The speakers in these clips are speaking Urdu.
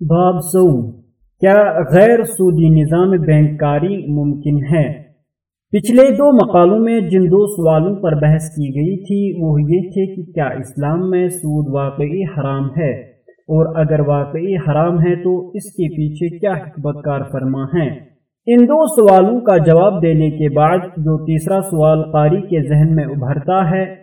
باب سو کیا غیر سودی نظام بینکاری ممکن ہے؟ پچھلے دو مقالوں میں جن دو سوالوں پر بحث کی گئی تھی، وہ یہ تھے کہ کیا اسلام میں سود واقعی حرام ہے؟ اور اگر واقعی حرام ہے تو اس کے پیچھے کیا حکمت کار فرما ہے ان دو سوالوں کا جواب دینے کے بعد جو تیسرا سوال قاری کے ذہن میں ابھرتا ہے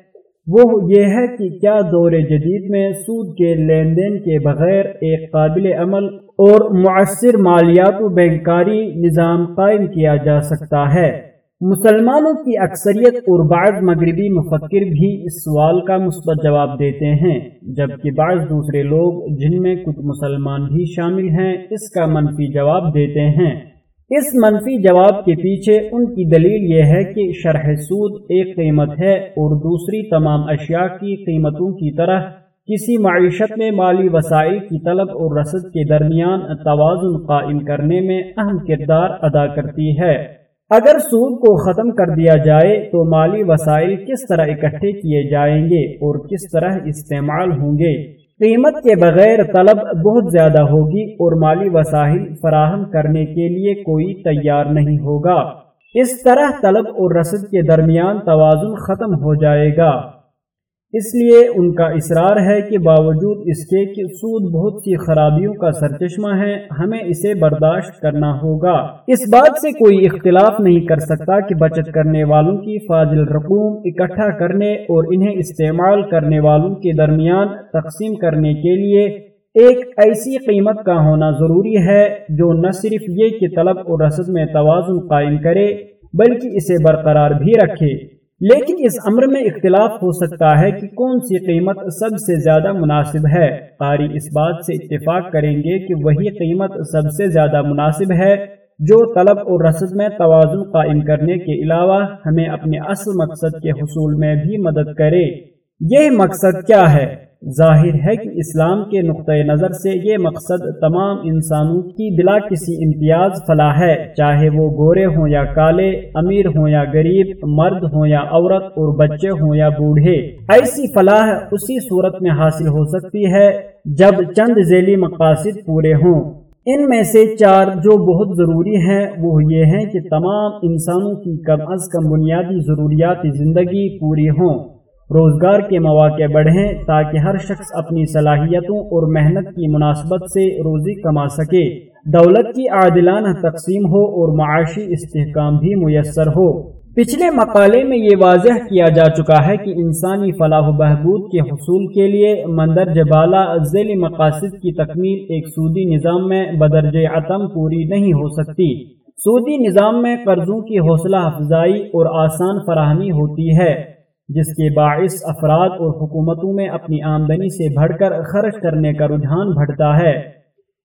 وہ یہ ہے کہ کیا دور جدید میں سود کے لین دین کے بغیر ایک قابل عمل اور مؤثر مالیات و بینکاری نظام قائم کیا جا سکتا ہے۔ مسلمانوں کی اکثریت اور بعض مغربی مفکر بھی اس سوال کا مثبت جواب دیتے ہیں، جبکہ بعض دوسرے لوگ جن میں کچھ مسلمان بھی شامل ہیں اس کا منفی جواب دیتے ہیں۔ اس منفی جواب کے پیچھے ان کی دلیل یہ ہے کہ شرح سود ایک قیمت ہے اور دوسری تمام اشیاء کی قیمتوں کی طرح کسی معیشت میں مالی وسائل کی طلب اور رسد کے درمیان توازن قائم کرنے میں اہم کردار ادا کرتی ہے۔ اگر سود کو ختم کر دیا جائے تو مالی وسائل کس طرح اکٹھے کیے جائیں گے اور کس طرح استعمال ہوں گے؟ قیمت کے بغیر طلب بہت زیادہ ہوگی اور مالی وسائل فراہم کرنے کے لیے کوئی تیار نہیں ہوگا۔ اس طرح طلب اور رسد کے درمیان توازن ختم ہو جائے گا۔ اس لیے ان کا اصرار ہے کہ باوجود اس کے کہ سود بہت سی خرابیوں کا سرچشمہ ہے، ہمیں اسے برداشت کرنا ہوگا۔ اس بات سے کوئی اختلاف نہیں کر سکتا کہ بچت کرنے والوں کی فاضل رقوم اکٹھا کرنے اور انہیں استعمال کرنے والوں کے درمیان تقسیم کرنے کے لیے ایک ایسی قیمت کا ہونا ضروری ہے جو نہ صرف یہ کہ طلب اور رسد میں توازن قائم کرے، بلکہ اسے برقرار بھی رکھے۔ لیکن اس امر میں اختلاف ہو سکتا ہے کہ کون سی قیمت سب سے زیادہ مناسب ہے۔ قاری اس بات سے اتفاق کریں گے کہ وہی قیمت سب سے زیادہ مناسب ہے جو طلب اور رسد میں توازن قائم کرنے کے علاوہ ہمیں اپنے اصل مقصد کے حصول میں بھی مدد کرے۔ یہ مقصد کیا ہے؟ ظاہر ہے کہ اسلام کے نقطۂ نظر سے یہ مقصد تمام انسانوں کی بلا کسی امتیاز فلاح ہے، چاہے وہ گورے ہوں یا کالے، امیر ہوں یا غریب، مرد ہوں یا عورت، اور بچے ہوں یا بوڑھے۔ ایسی فلاح اسی صورت میں حاصل ہو سکتی ہے جب چند ذیلی مقاصد پورے ہوں۔ ان میں سے چار جو بہت ضروری ہیں، وہ یہ ہیں کہ تمام انسانوں کی کم از کم بنیادی ضروریات زندگی پوری ہوں۔ روزگار کے مواقع بڑھیں تاکہ ہر شخص اپنی صلاحیتوں اور محنت کی مناسبت سے روزی کما سکے۔ دولت کی عادلانہ تقسیم ہو اور معاشی استحکام بھی میسر ہو۔ پچھلے مقالے میں یہ واضح کیا جا چکا ہے کہ انسانی فلاح و بہبود کے حصول کے لیے مندرجہ بالا ذیلی مقاصد کی تکمیل ایک سودی نظام میں بدرج عتم پوری نہیں ہو سکتی۔ سودی نظام میں قرضوں کی حوصلہ افزائی اور آسان فراہمی ہوتی ہے۔ جس کے باعث افراد اور حکومتوں میں اپنی آمدنی سے بڑھ کر خرچ کرنے کا رجحان بڑھتا ہے۔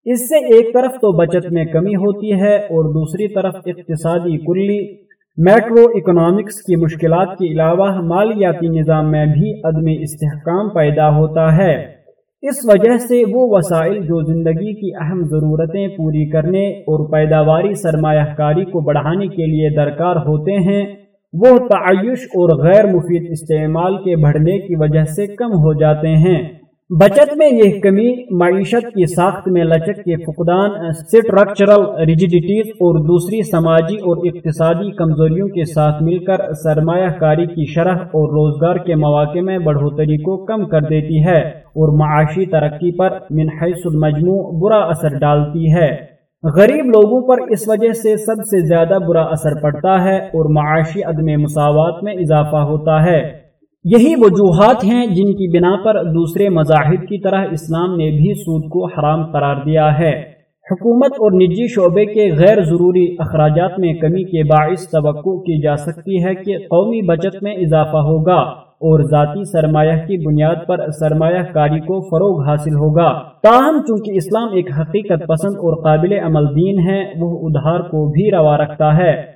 اس سے ایک طرف تو بچت میں کمی ہوتی ہے اور دوسری طرف اقتصادی کلی میکرو اکنامکس کی مشکلات کے علاوہ مالیاتی نظام میں بھی عدم استحکام پیدا ہوتا ہے۔ اس وجہ سے وہ وسائل جو زندگی کی اہم ضرورتیں پوری کرنے اور پیداواری سرمایہ کاری کو بڑھانے کے لیے درکار ہوتے ہیں وہ تعیش اور غیر مفید استعمال کے بڑھنے کی وجہ سے کم ہو جاتے ہیں۔ بچت میں یہ کمی، معیشت کی ساخت میں لچک کے فقدان سٹرکچرل ریجیڈیٹیز اور دوسری سماجی اور اقتصادی کمزوریوں کے ساتھ مل کر سرمایہ کاری کی شرح اور روزگار کے مواقع میں بڑھوتری کو کم کر دیتی ہے اور معاشی ترقی پر من حیث المجموع برا اثر ڈالتی ہے۔ غریب لوگوں پر اس وجہ سے سب سے زیادہ برا اثر پڑتا ہے اور معاشی عدم مساوات میں اضافہ ہوتا ہے۔ یہی وجوہات ہیں جن کی بنا پر دوسرے مذاہب کی طرح اسلام نے بھی سود کو حرام قرار دیا ہے۔ حکومت اور نجی شعبے کے غیر ضروری اخراجات میں کمی کے باعث توقع کی جا سکتی ہے کہ قومی بچت میں اضافہ ہوگا۔ اور ذاتی سرمایہ کی بنیاد پر سرمایہ کاری کو فروغ حاصل ہوگا۔ تاہم، چونکہ اسلام ایک حقیقت پسند اور قابل عمل دین ہے، وہ ادھار کو بھی روا رکھتا ہے۔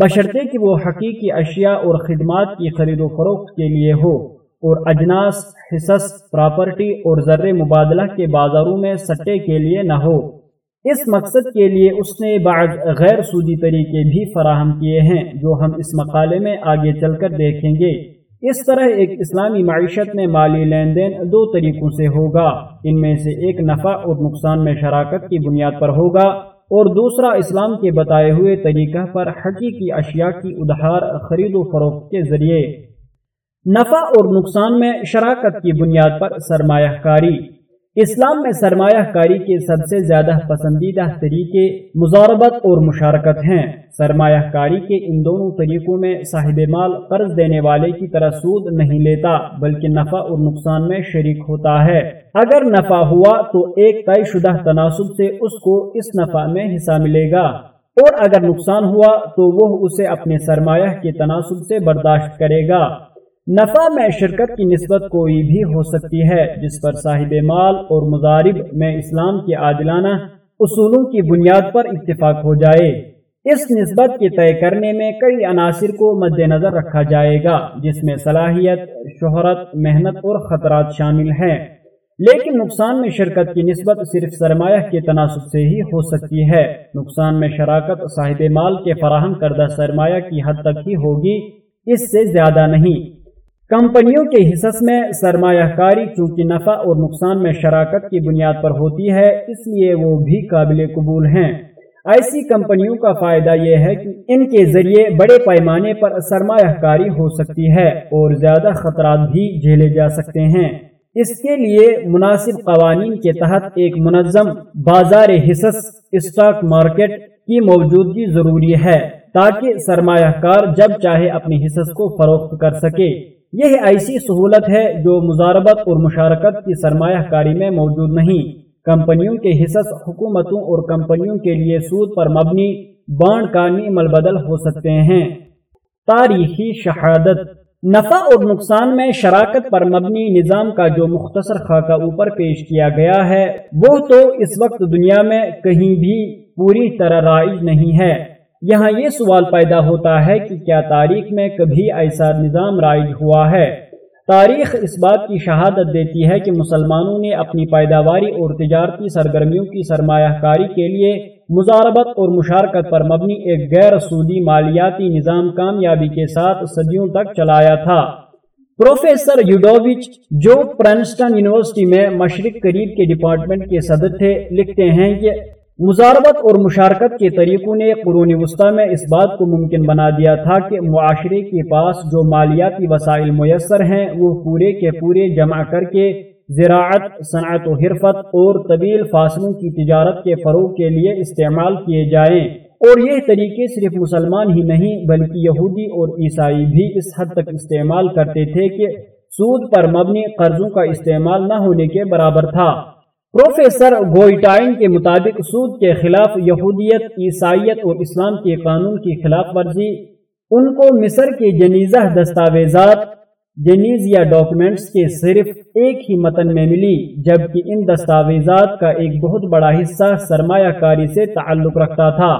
بشرطے کہ وہ حقیقی اشیاء اور خدمات کی خرید و فروخت کے لیے ہو اور اجناس، حصص، پراپرٹی اور زر مبادلہ کے بازاروں میں سٹے کے لیے نہ ہو۔ اس مقصد کے لیے اس نے بعض غیر سودی طریقے بھی فراہم کیے ہیں، جو ہم اس مقالے میں آگے چل کر دیکھیں گے۔ اس طرح ایک اسلامی معیشت میں مالی لین دین دو طریقوں سے ہوگا۔ ان میں سے ایک نفع اور نقصان میں شراکت کی بنیاد پر ہوگا اور دوسرا اسلام کے بتائے ہوئے طریقہ پر حقیقی اشیاء کی ادھار خرید و فروخت کے ذریعے۔ نفع اور نقصان میں شراکت کی بنیاد پر سرمایہ کاری۔ اسلام میں سرمایہ کاری کے سب سے زیادہ پسندیدہ طریقے مزاربت اور مشارکت ہیں۔ سرمایہ کاری کے ان دونوں طریقوں میں صاحب مال قرض دینے والے کی طرح سود نہیں لیتا، بلکہ نفع اور نقصان میں شریک ہوتا ہے۔ اگر نفع ہوا تو ایک طے شدہ تناسب سے اس کو اس نفع میں حصہ ملے گا۔ اور اگر نقصان ہوا تو وہ اسے اپنے سرمایہ کے تناسب سے برداشت کرے گا۔ نفع میں شرکت کی نسبت کوئی بھی ہو سکتی ہے، جس پر صاحب مال اور مضارب میں اسلام کے عادلانہ اصولوں کی بنیاد پر اتفاق ہو جائے۔ اس نسبت کے طے کرنے میں کئی عناصر کو مد نظر رکھا جائے گا، جس میں صلاحیت، شہرت، محنت اور خطرات شامل ہیں۔ لیکن نقصان میں شرکت کی نسبت صرف سرمایہ کے تناسب سے ہی ہو سکتی ہے۔ نقصان میں شراکت صاحب مال کے فراہم کردہ سرمایہ کی حد تک ہی ہوگی، اس سے زیادہ نہیں۔ کمپنیوں کے حصص میں سرمایہ کاری چونکہ نفع اور نقصان میں شراکت کی بنیاد پر ہوتی ہے، اس لیے وہ بھی قابل قبول ہیں۔ ایسی کمپنیوں کا فائدہ یہ ہے کہ ان کے ذریعے بڑے پیمانے پر سرمایہ کاری ہو سکتی ہے اور زیادہ خطرات بھی جھیلے جا سکتے ہیں۔ اس کے لیے مناسب قوانین کے تحت ایک منظم بازار حصص اسٹاک مارکیٹ کی موجودگی ضروری ہے تاکہ سرمایہ کار جب چاہے اپنی حصص کو فروخت کر سکے۔ یہ ایسی سہولت ہے جو مزاربت اور مشارکت کی سرمایہ کاری میں موجود نہیں۔ کمپنیوں کے حصص حکومتوں اور کمپنیوں کے لیے سود پر مبنی بانڈ کا نیم بدل ہو سکتے ہیں۔ تاریخی شہادت۔ نفع اور نقصان میں شراکت پر مبنی نظام کا جو مختصر خاکہ اوپر پیش کیا گیا ہے، وہ تو اس وقت دنیا میں کہیں بھی پوری طرح رائج نہیں ہے۔ یہاں یہ سوال پیدا ہوتا ہے کہ کیا تاریخ میں کبھی ایسا نظام رائج ہوا ہے؟ تاریخ اس بات کی شہادت دیتی ہے کہ مسلمانوں نے اپنی پیداواری اور تجارتی سرگرمیوں کی سرمایہ کاری کے لیے مزاربت اور مشارکت پر مبنی ایک غیر سودی مالیاتی نظام کامیابی کے ساتھ صدیوں تک چلایا تھا۔ پروفیسر یوڈووچ جو پرنسٹن یونیورسٹی میں مشرق قریب کے ڈپارٹمنٹ کے صدر تھے، لکھتے ہیں کہ مزاربت اور مشارکت کے طریقوں نے قرون وسطی میں اس بات کو ممکن بنا دیا تھا کہ معاشرے کے پاس جو مالیاتی وسائل میسر ہیں، وہ پورے کے پورے جمع کر کے زراعت، صنعت و حرفت اور طویل فاصلوں کی تجارت کے فروغ کے لیے استعمال کیے جائیں۔ اور یہ طریقے صرف مسلمان ہی نہیں، بلکہ یہودی اور عیسائی بھی اس حد تک استعمال کرتے تھے کہ سود پر مبنی قرضوں کا استعمال نہ ہونے کے برابر تھا۔ پروفیسر گوئٹائن کے مطابق سود کے خلاف یہودیت، عیسائیت اور اسلام کے قانون کی خلاف ورزی، ان کو مصر کے جنیزہ دستاویزات جنیز یا ڈاکومنٹس کے صرف ایک ہی متن میں ملی، جبکہ ان دستاویزات کا ایک بہت بڑا حصہ سرمایہ کاری سے تعلق رکھتا تھا۔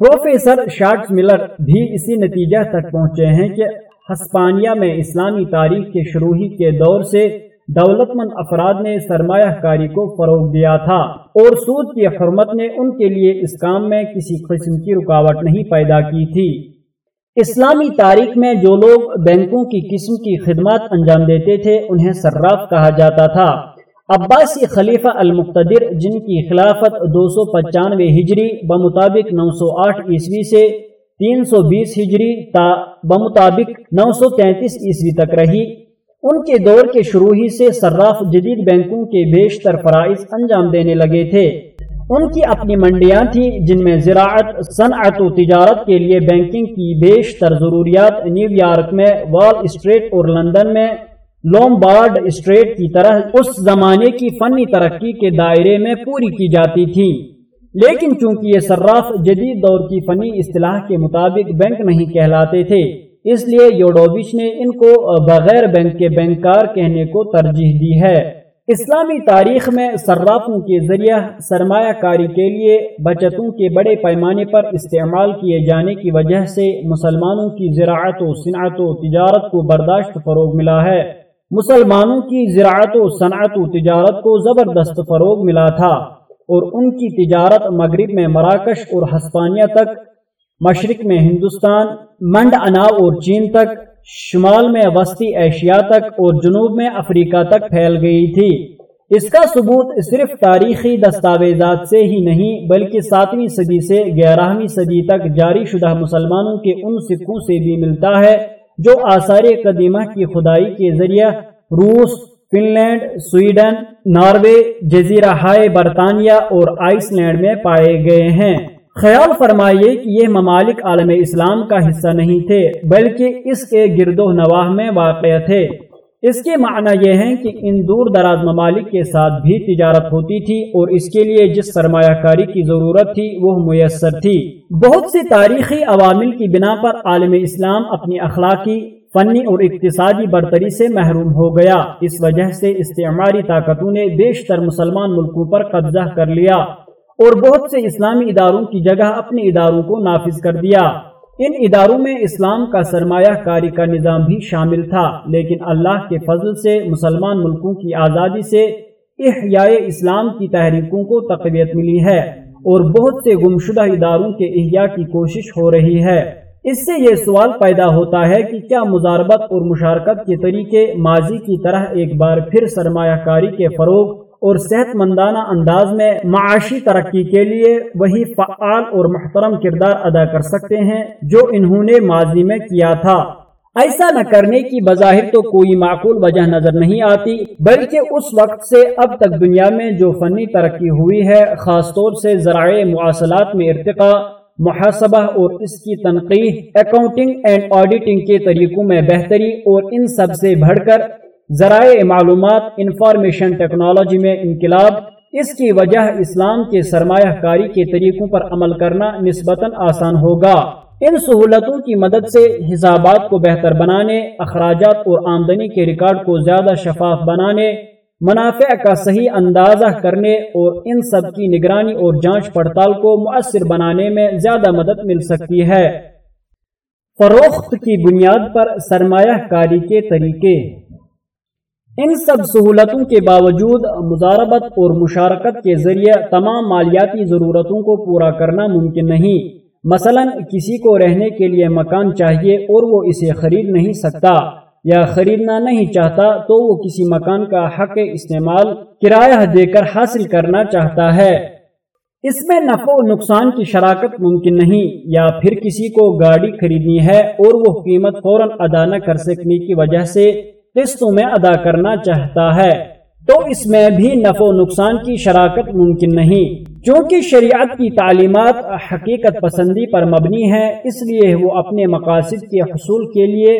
پروفیسر شارٹس ملر بھی اسی نتیجہ تک پہنچے ہیں کہ ہسپانیہ میں اسلامی تاریخ کے شروعی کے دور سے دولت مند افراد نے سرمایہ کاری کو فروغ دیا تھا اور سود کی حرمت نے ان کے لیے اس کام میں کسی قسم کی رکاوٹ نہیں پیدا کی تھی۔ اسلامی تاریخ میں جو لوگ بینکوں کی قسم کی خدمات انجام دیتے تھے، انہیں سراف کہا جاتا تھا۔ عباسی خلیفہ المقتدر، جن کی خلافت دو سو پچانوے ہجری بمطابق نو سو آٹھ عیسوی سے تین سو بیس ہجری تا بمطابق نو سو تینتیس عیسوی تک رہی۔ ان کے دور کے شروع ہی سے صراف جدید بینکوں کے بیشتر فرائض انجام دینے لگے تھے۔ ان کی اپنی منڈیاں تھیں جن میں زراعت، صنعت و تجارت کے لیے بینکنگ کی بیشتر ضروریات نیو یارک میں، وال اسٹریٹ اور لندن میں، لومبارڈ اسٹریٹ کی طرح اس زمانے کی فنی ترقی کے دائرے میں پوری کی جاتی تھی۔ لیکن چونکہ یہ صراف جدید دور کی فنی اصطلاح کے مطابق بینک نہیں کہلاتے تھے اس لیے یوڈووچ نے ان کو بغیر بینک کے بینکار کہنے کو ترجیح دی ہے۔ اسلامی تاریخ میں صرافوں کے ذریعہ سرمایہ کاری کے لیے بچتوں کے بڑے پیمانے پر استعمال کیے جانے کی وجہ سے مسلمانوں کی زراعت و صنعت و تجارت کو برداشت فروغ ملا ہے۔ مسلمانوں کی زراعت و صنعت و تجارت کو زبردست فروغ ملا تھا اور ان کی تجارت مغرب میں مراکش اور ہسپانیہ تک مشرق میں ہندوستان، منڈ انا اور چین تک، شمال میں وسطی ایشیا تک اور جنوب میں افریقہ تک پھیل گئی تھی۔ اس کا ثبوت صرف تاریخی دستاویزات سے ہی نہیں، بلکہ ساتویں صدی سے گیارہویں صدی تک جاری شدہ مسلمانوں کے ان سکھوں سے بھی ملتا ہے، جو آثار قدیمہ کی خدائی کے ذریعہ روس فن لینڈ سویڈن، ناروے، جزیرہ ہائے برطانیہ اور آئس لینڈ میں پائے گئے ہیں۔ خیال فرمائیے کہ یہ ممالک عالم اسلام کا حصہ نہیں تھے، بلکہ اس کے گرد و نواح میں واقع تھے۔ اس کے معنی یہ ہے کہ ان دور دراز ممالک کے ساتھ بھی تجارت ہوتی تھی اور اس کے لیے جس سرمایہ کاری کی ضرورت تھی، وہ میسر تھی۔ بہت سی تاریخی عوامل کی بنا پر عالم اسلام اپنی اخلاقی، فنی اور اقتصادی برتری سے محروم ہو گیا۔ اس وجہ سے استعماری طاقتوں نے بیشتر مسلمان ملکوں پر قبضہ کر لیا۔ اور بہت سے اسلامی اداروں کی جگہ اپنے اداروں کو نافذ کر دیا۔ ان اداروں میں اسلام کا سرمایہ کاری کا نظام بھی شامل تھا، لیکن اللہ کے فضل سے، مسلمان ملکوں کی آزادی سے احیاء اسلام کی تحریکوں کو تقویت ملی ہے اور بہت سے گمشدہ اداروں کے احیاء کی کوشش ہو رہی ہے۔ اس سے یہ سوال پیدا ہوتا ہے کہ کیا مزاربت اور مشارکت کے طریقے ماضی کی طرح ایک بار پھر سرمایہ کاری کے فروغ اور صحت مندانہ انداز میں معاشی ترقی کے لیے وہی فعال اور محترم کردار ادا کر سکتے ہیں جو انہوں نے ماضی میں کیا تھا۔ ایسا نہ کرنے کی بظاہر تو کوئی معقول وجہ نظر نہیں آتی، بلکہ اس وقت سے اب تک دنیا میں جو فنی ترقی ہوئی ہے، خاص طور سے ذرائع مواصلات میں ارتقاء، محاسبہ اور اس کی تنقید اکاؤنٹنگ اینڈ آڈیٹنگ کے طریقوں میں بہتری اور ان سب سے بڑھ کر ذرائع معلومات انفارمیشن ٹیکنالوجی میں انقلاب، اس کی وجہ اسلام کے سرمایہ کاری کے طریقوں پر عمل کرنا نسبتاً آسان ہوگا۔ ان سہولتوں کی مدد سے حسابات کو بہتر بنانے، اخراجات اور آمدنی کے ریکارڈ کو زیادہ شفاف بنانے، منافع کا صحیح اندازہ کرنے اور ان سب کی نگرانی اور جانچ پڑتال کو مؤثر بنانے میں زیادہ مدد مل سکتی ہے۔ فروخت کی بنیاد پر سرمایہ کاری کے طریقے۔ ان سب سہولتوں کے باوجود مزاربت اور مشارکت کے ذریعے تمام مالیاتی ضرورتوں کو پورا کرنا ممکن نہیں۔ مثلا کسی کو رہنے کے لیے مکان چاہیے اور وہ اسے خرید نہیں سکتا یا خریدنا نہیں چاہتا تو وہ کسی مکان کا حق استعمال کرایہ دے کر حاصل کرنا چاہتا ہے۔ اس میں نفع و نقصان کی شراکت ممکن نہیں یا پھر کسی کو گاڑی خریدنی ہے اور وہ قیمت فوراً ادا نہ کر سکنے کی وجہ سے قسطوں میں ادا کرنا چاہتا ہے۔ تو اس میں بھی نفع و نقصان کی شراکت ممکن نہیں۔ چونکہ شریعت کی تعلیمات حقیقت پسندی پر مبنی ہے اس لیے وہ اپنے مقاصد کے حصول کے لیے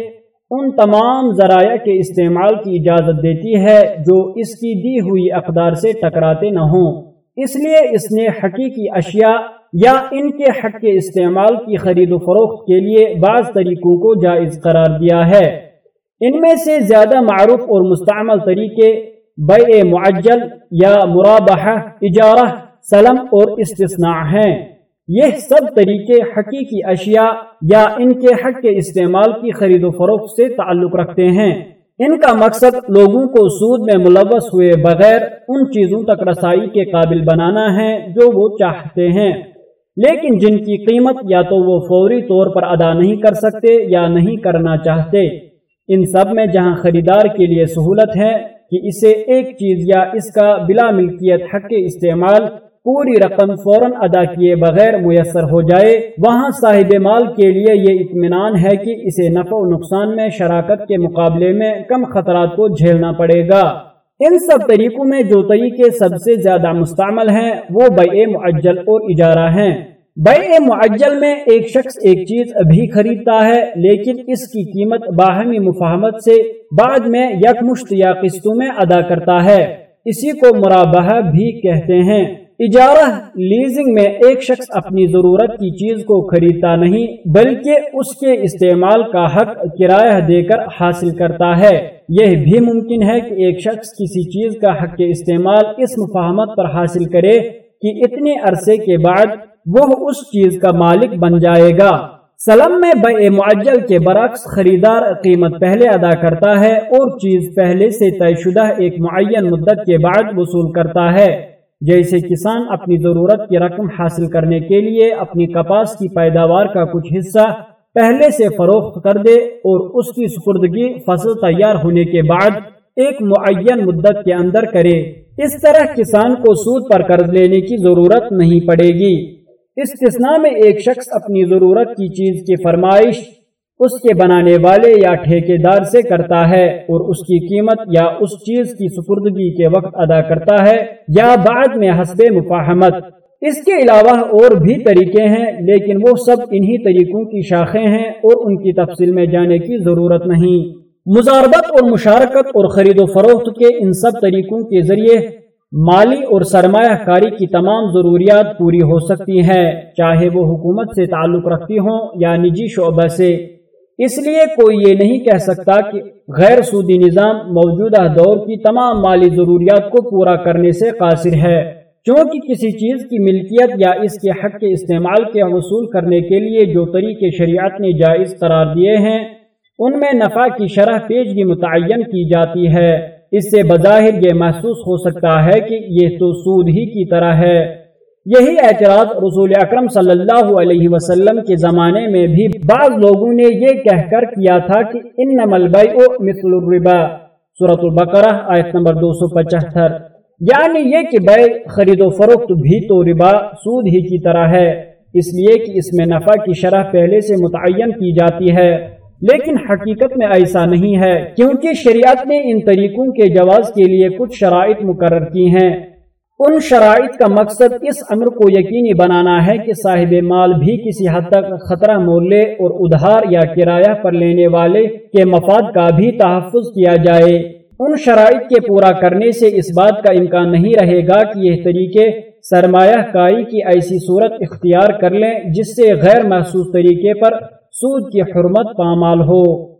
ان تمام ذرائع کے استعمال کی اجازت دیتی ہے جو اس کی دی ہوئی اقدار سے ٹکراتے نہ ہوں۔ اس لیے اس نے حقیقی اشیاء یا ان کے حق کے استعمال کی خرید و فروخت کے لیے بعض طریقوں کو جائز قرار دیا ہے۔ ان میں سے زیادہ معروف اور مستعمل طریقے بے معجل یا مرابح اجارہ سلم اور استثناء ہیں۔ یہ سب طریقے حقیقی اشیاء یا ان کے حق کے استعمال کی خرید و فروخت سے تعلق رکھتے ہیں۔ ان کا مقصد لوگوں کو سود میں ملوث ہوئے بغیر ان چیزوں تک رسائی کے قابل بنانا ہے جو وہ چاہتے ہیں۔ لیکن جن کی قیمت یا تو وہ فوری طور پر ادا نہیں کر سکتے یا نہیں کرنا چاہتے۔ ان سب میں جہاں خریدار کے لیے سہولت ہے کہ اسے ایک چیز یا اس کا بلا ملکیت حق کے استعمال پوری رقم فوراً ادا کیے بغیر میسر ہو جائے، وہاں صاحب مال کے لیے یہ اطمینان ہے کہ اسے نفع و نقصان میں، شراکت کے مقابلے میں کم خطرات کو جھیلنا پڑے گا۔ ان سب طریقوں میں جو طریقے سب سے زیادہ مستعمل ہیں، وہ بے معجل اور اجارہ ہیں۔ بے معجل میں ایک شخص ایک چیز ابھی خریدتا ہے، لیکن اس کی قیمت باہمی مفاہمت سے بعد میں یک یا قسطوں میں ادا کرتا ہے۔ اسی کو مرابہ بھی کہتے ہیں۔ اجارہ لیزنگ میں ایک شخص اپنی ضرورت کی چیز کو خریدتا نہیں، بلکہ اس کے استعمال کا حق کرایہ دے کر حاصل کرتا ہے۔ یہ بھی ممکن ہے کہ ایک شخص کسی چیز کا حق کے استعمال اس مفاہمت پر حاصل کرے کہ اتنے عرصے کے بعد وہ اس چیز کا مالک بن جائے گا۔ سلم میں بے معجل کے برعکس خریدار قیمت پہلے ادا کرتا ہے اور چیز پہلے سے طے شدہ ایک معین مدت کے بعد وصول کرتا ہے، جیسے کسان اپنی ضرورت کی رقم حاصل کرنے کے لیے اپنی کپاس کی پیداوار کا کچھ حصہ پہلے سے فروخت کر دے اور اس کی سپردگی فصل تیار ہونے کے بعد ایک معین مدت کے اندر کرے۔ اس طرح کسان کو سود پر قرض لینے کی ضرورت نہیں پڑے گی۔ استثناء میں ایک شخص اپنی ضرورت کی چیز کی فرمائش اس کے بنانے والے یا ٹھیکے دار سے کرتا ہے اور اس کی قیمت یا اس چیز کی سپردگی کے وقت ادا کرتا ہے یا بعد میں حسب مفاہمت۔ اس کے علاوہ اور بھی طریقے ہیں، لیکن وہ سب انہی طریقوں کی شاخیں ہیں اور ان کی تفصیل میں جانے کی ضرورت نہیں۔ مزاربت اور مشارکت اور خرید و فروخت کے ان سب طریقوں کے ذریعے مالی اور سرمایہ کاری کی تمام ضروریات پوری ہو سکتی ہیں، چاہے وہ حکومت سے تعلق رکھتی ہوں یا نجی شعبہ سے۔ اس لیے کوئی یہ نہیں کہہ سکتا کہ غیر سودی نظام موجودہ دور کی تمام مالی ضروریات کو پورا کرنے سے قاصر ہے۔ چونکہ کسی چیز کی ملکیت یا اس کے حق کے استعمال کے حصول کرنے کے لیے جو طریقے شریعت نے جائز قرار دیے ہیں، ان میں نفع کی شرح پیشگی متعین کی جاتی ہے۔ اس سے بظاہر یہ محسوس ہو سکتا ہے کہ یہ تو سود ہی کی طرح ہے۔ یہی اعتراض رسول اکرم صلی اللہ علیہ وسلم کے زمانے میں بھی بعض لوگوں نے یہ کہہ کر کیا تھا کہ ان مثل الربا۔ صورت البقرہ، آیت نمبر دو سو پچہتر۔ یعنی یہ کہ بے خرید و فروخت بھی تو ربا سود ہی کی طرح ہے۔ اس لیے کہ اس میں نفع کی شرح پہلے سے متعین کی جاتی ہے۔ لیکن حقیقت میں ایسا نہیں ہے، کیونکہ شریعت نے ان طریقوں کے جواز کے لیے کچھ شرائط مقرر کی ہیں۔ ان شرائط کا مقصد اس امر کو یقینی بنانا ہے کہ صاحب مال بھی کسی حد تک خطرہ مول لے اور ادھار یا کرایہ پر لینے والے کے مفاد کا بھی تحفظ کیا جائے۔ ان شرائط کے پورا کرنے سے اس بات کا امکان نہیں رہے گا کہ یہ طریقے سرمایہ کاری کی ایسی صورت اختیار کر لیں جس سے غیر محسوس طریقے پر سود کی حرمت پامال ہو۔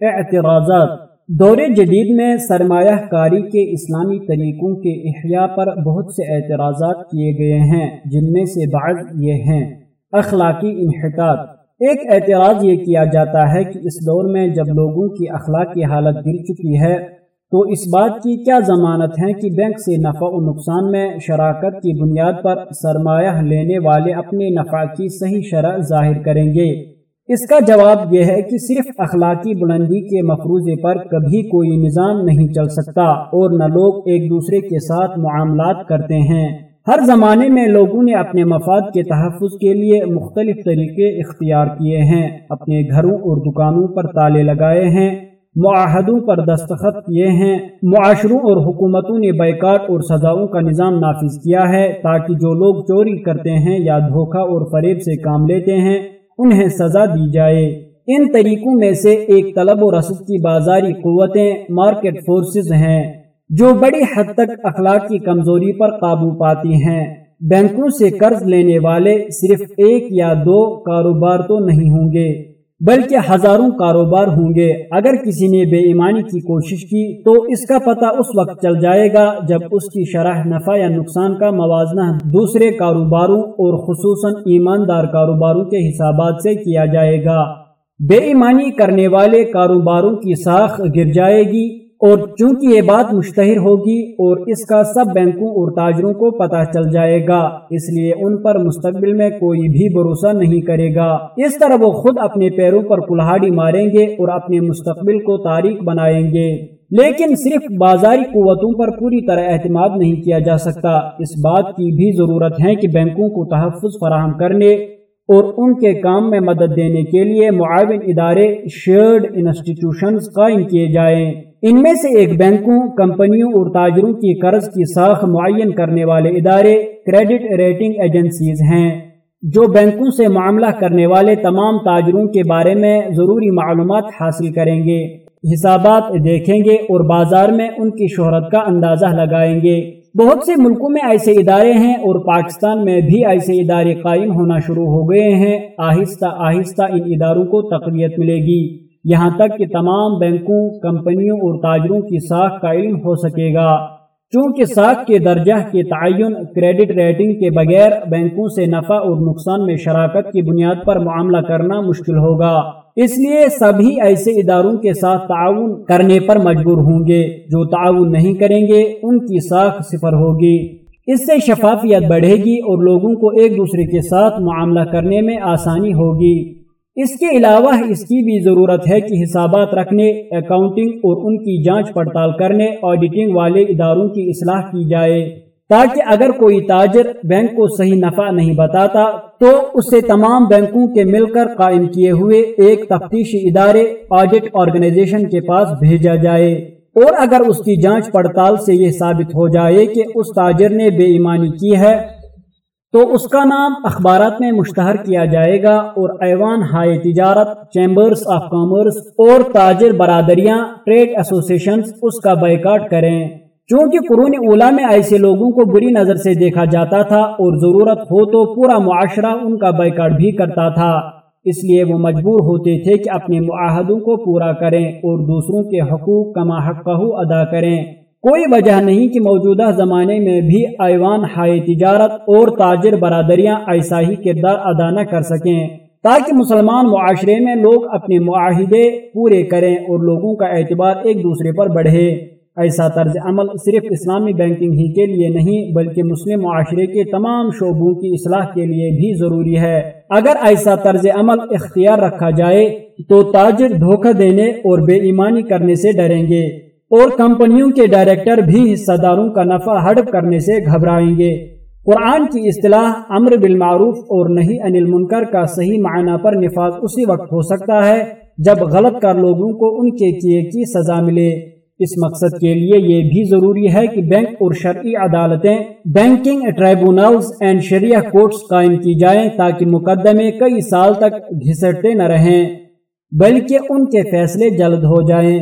اعتراضات۔ دور جدید میں سرمایہ کاری کے اسلامی طریقوں کے احیاء پر بہت سے اعتراضات کیے گئے ہیں، جن میں سے بعض یہ ہیں۔ اخلاقی انحطاط۔ ایک اعتراض یہ کیا جاتا ہے کہ اس دور میں جب لوگوں کی اخلاقی حالت گر چکی ہے، تو اس بات کی کیا ضمانت ہے کہ بینک سے نفع و نقصان میں شراکت کی بنیاد پر سرمایہ لینے والے اپنے نفع کی صحیح شرح ظاہر کریں گے۔ اس کا جواب یہ ہے کہ صرف اخلاقی بلندی کے مفروضے پر کبھی کوئی نظام نہیں چل سکتا اور نہ لوگ ایک دوسرے کے ساتھ معاملات کرتے ہیں۔ ہر زمانے میں لوگوں نے اپنے مفاد کے تحفظ کے لیے مختلف طریقے اختیار کیے ہیں، اپنے گھروں اور دکانوں پر تالے لگائے ہیں، معاہدوں پر دستخط کیے ہیں۔ معاشروں اور حکومتوں نے بیکاٹ اور سزاؤں کا نظام نافذ کیا ہے تاکہ جو لوگ چوری کرتے ہیں یا دھوکہ اور فریب سے کام لیتے ہیں انہیں سزا دی جائے۔ ان طریقوں میں سے ایک طلب و رسد کی بازاری قوتیں مارکیٹ فورسز ہیں، جو بڑی حد تک اخلاق کی کمزوری پر قابو پاتی ہیں۔ بینکوں سے قرض لینے والے صرف ایک یا دو کاروبار تو نہیں ہوں گے۔ بلکہ ہزاروں کاروبار ہوں گے۔ اگر کسی نے بے ایمانی کی کوشش کی تو اس کا پتہ اس وقت چل جائے گا جب اس کی شرح نفع یا نقصان کا موازنہ دوسرے کاروباروں اور خصوصاً ایماندار کاروباروں کے حسابات سے کیا جائے گا۔ بے ایمانی کرنے والے کاروباروں کی ساخ گر جائے گی۔ اور چونکہ یہ بات مشتہر ہوگی اور اس کا سب بینکوں اور تاجروں کو پتہ چل جائے گا، اس لیے ان پر مستقبل میں کوئی بھی بھروسہ نہیں کرے گا۔ اس طرح وہ خود اپنے پیروں پر کلاڑی ماریں گے اور اپنے مستقبل کو تاریخ بنائیں گے۔ لیکن صرف بازاری قوتوں پر پوری طرح اعتماد نہیں کیا جا سکتا۔ اس بات کی بھی ضرورت ہے کہ بینکوں کو تحفظ فراہم کرنے اور ان کے کام میں مدد دینے کے لیے معاون ادارے شیئرڈ انسٹیٹیوشنز قائم کیے جائیں۔ ان میں سے ایک بینکوں، کمپنیوں اور تاجروں کی قرض کی ساخ معین کرنے والے ادارے کریڈٹ ریٹنگ ایجنسیز ہیں، جو بینکوں سے معاملہ کرنے والے تمام تاجروں کے بارے میں ضروری معلومات حاصل کریں گے، حسابات دیکھیں گے اور بازار میں ان کی شہرت کا اندازہ لگائیں گے۔ بہت سے ملکوں میں ایسے ادارے ہیں اور پاکستان میں بھی ایسے ادارے قائم ہونا شروع ہو گئے ہیں۔ آہستہ آہستہ ان اداروں کو تقویت ملے گی۔ یہاں تک کہ تمام بینکوں، کمپنیوں اور تاجروں کی ساکھ کا علم ہو سکے گا۔ چونکہ ساکھ کے درجہ کے تعین کریڈٹ ریٹنگ کے بغیر بینکوں سے نفع اور نقصان میں شراکت کی بنیاد پر معاملہ کرنا مشکل ہوگا۔ اس لیے سبھی ایسے اداروں کے ساتھ تعاون کرنے پر مجبور ہوں گے۔ جو تعاون نہیں کریں گے، ان کی ساکھ صفر ہوگی۔ اس سے شفافیت بڑھے گی اور لوگوں کو ایک دوسرے کے ساتھ معاملہ کرنے میں آسانی ہوگی۔ اس کے علاوہ اس کی بھی ضرورت ہے کہ حسابات رکھنے اکاؤنٹنگ اور ان کی جانچ پڑتال کرنے آڈیٹنگ والے اداروں کی اصلاح کی جائے۔ تاکہ اگر کوئی تاجر بینک کو صحیح نفع نہیں بتاتا، تو اسے تمام بینکوں کے مل کر قائم کیے ہوئے ایک تفتیشی ادارے آڈٹ آرگنائزیشن کے پاس بھیجا جائے۔ اور اگر اس کی جانچ پڑتال سے یہ ثابت ہو جائے کہ اس تاجر نے بے ایمانی کی ہے تو اس کا نام اخبارات میں مشتہر کیا جائے گا اور ایوان ہائی تجارت، چیمبرز آف کامرس اور تاجر برادریاں، ٹریڈ ایسوسیشن اس کا بائیکاٹ کریں۔ چونکہ قرون اولا میں ایسے لوگوں کو بری نظر سے دیکھا جاتا تھا اور ضرورت ہو تو پورا معاشرہ ان کا بائیکاٹ بھی کرتا تھا۔ اس لیے وہ مجبور ہوتے تھے کہ اپنے معاہدوں کو پورا کریں اور دوسروں کے حقوق کما حق ادا کریں۔ کوئی وجہ نہیں کہ موجودہ زمانے میں بھی ایوان ہائی تجارت اور تاجر برادریاں ایسا ہی کردار ادا نہ کر سکیں، تاکہ مسلمان معاشرے میں لوگ اپنے معاہدے پورے کریں اور لوگوں کا اعتبار ایک دوسرے پر بڑھے۔ ایسا طرز عمل صرف اسلامی بینکنگ ہی کے لیے نہیں، بلکہ مسلم معاشرے کے تمام شعبوں کی اصلاح کے لیے بھی ضروری ہے۔ اگر ایسا طرز عمل اختیار رکھا جائے، تو تاجر دھوکہ دینے اور بے ایمانی کرنے سے ڈریں گے۔ اور کمپنیوں کے ڈائریکٹر بھی حصہ داروں کا نفع ہڑپ کرنے سے گھبرائیں گے۔ قرآن کی اصطلاح امر بالمعروف اور نہیں انل منکر کا صحیح معنی پر نفاذ اسی وقت ہو سکتا ہے جب غلط کر لوگوں کو ان کے کیے کی سزا ملے۔ اس مقصد کے لیے یہ بھی ضروری ہے کہ بینک اور شرعی عدالتیں، بینکنگ ٹرائبونلز اینڈ شریعہ کورٹس قائم کی جائیں تاکہ مقدمے کئی سال تک گھسٹتے نہ رہیں، بلکہ ان کے فیصلے جلد ہو جائیں۔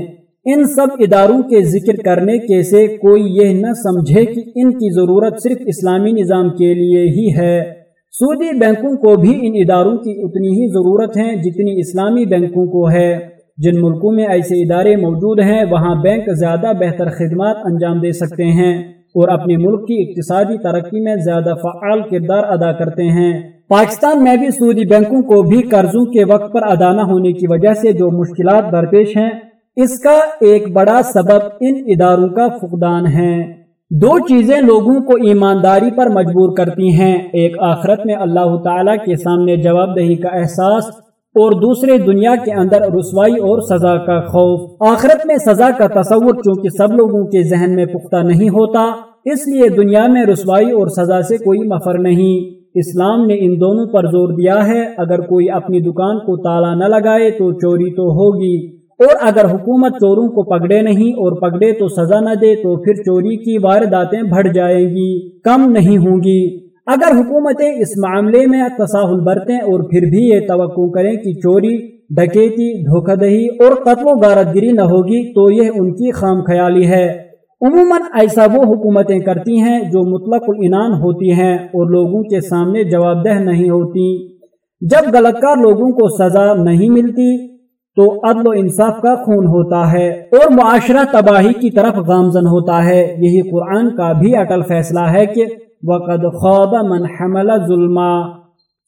ان سب اداروں کے ذکر کرنے کے سے کوئی یہ نہ سمجھے کہ ان کی ضرورت صرف اسلامی نظام کے لیے ہی ہے۔ سعودی بینکوں کو بھی ان اداروں کی اتنی ہی ضرورت ہے جتنی اسلامی بینکوں کو ہے۔ جن ملکوں میں ایسے ادارے موجود ہیں، وہاں بینک زیادہ بہتر خدمات انجام دے سکتے ہیں اور اپنے ملک کی اقتصادی ترقی میں زیادہ فعال کردار ادا کرتے ہیں۔ پاکستان میں بھی سعودی بینکوں کو بھی قرضوں کے وقت پر ادا نہ ہونے کی وجہ سے جو مشکلات درپیش ہیں اس کا ایک بڑا سبب ان اداروں کا فقدان ہے۔ دو چیزیں لوگوں کو ایمانداری پر مجبور کرتی ہیں۔ ایک آخرت میں اللہ تعالی کے سامنے جواب دہی کا احساس اور دوسرے دنیا کے اندر رسوائی اور سزا کا خوف۔ آخرت میں سزا کا تصور چونکہ سب لوگوں کے ذہن میں پختہ نہیں ہوتا، اس لیے دنیا میں رسوائی اور سزا سے کوئی مفر نہیں۔ اسلام نے ان دونوں پر زور دیا ہے۔ اگر کوئی اپنی دکان کو تالا نہ لگائے تو چوری تو ہوگی۔ اور اگر حکومت چوروں کو پکڑے نہیں اور پکڑے تو سزا نہ دے تو پھر چوری کی وارداتیں بڑھ جائیں گی، کم نہیں ہوں گی۔ اگر حکومتیں اس معاملے میں تصاہل برتیں اور پھر بھی یہ توقع کریں کہ چوری، ڈکیتی، دھوکہ دہی اور قتل و غارت گری نہ ہوگی تو یہ ان کی خام خیالی ہے۔ عموماً ایسا وہ حکومتیں کرتی ہیں جو مطلق العنان ہوتی ہیں اور لوگوں کے سامنے جواب دہ نہیں ہوتی۔ جب غلط کار لوگوں کو سزا نہیں ملتی تو عدل و انصاف کا خون ہوتا ہے اور معاشرہ تباہی کی طرف گامزن ہوتا ہے۔ یہی قرآن کا بھی اٹل فیصلہ ہے کہ وقد خواب من حمل ظلما۔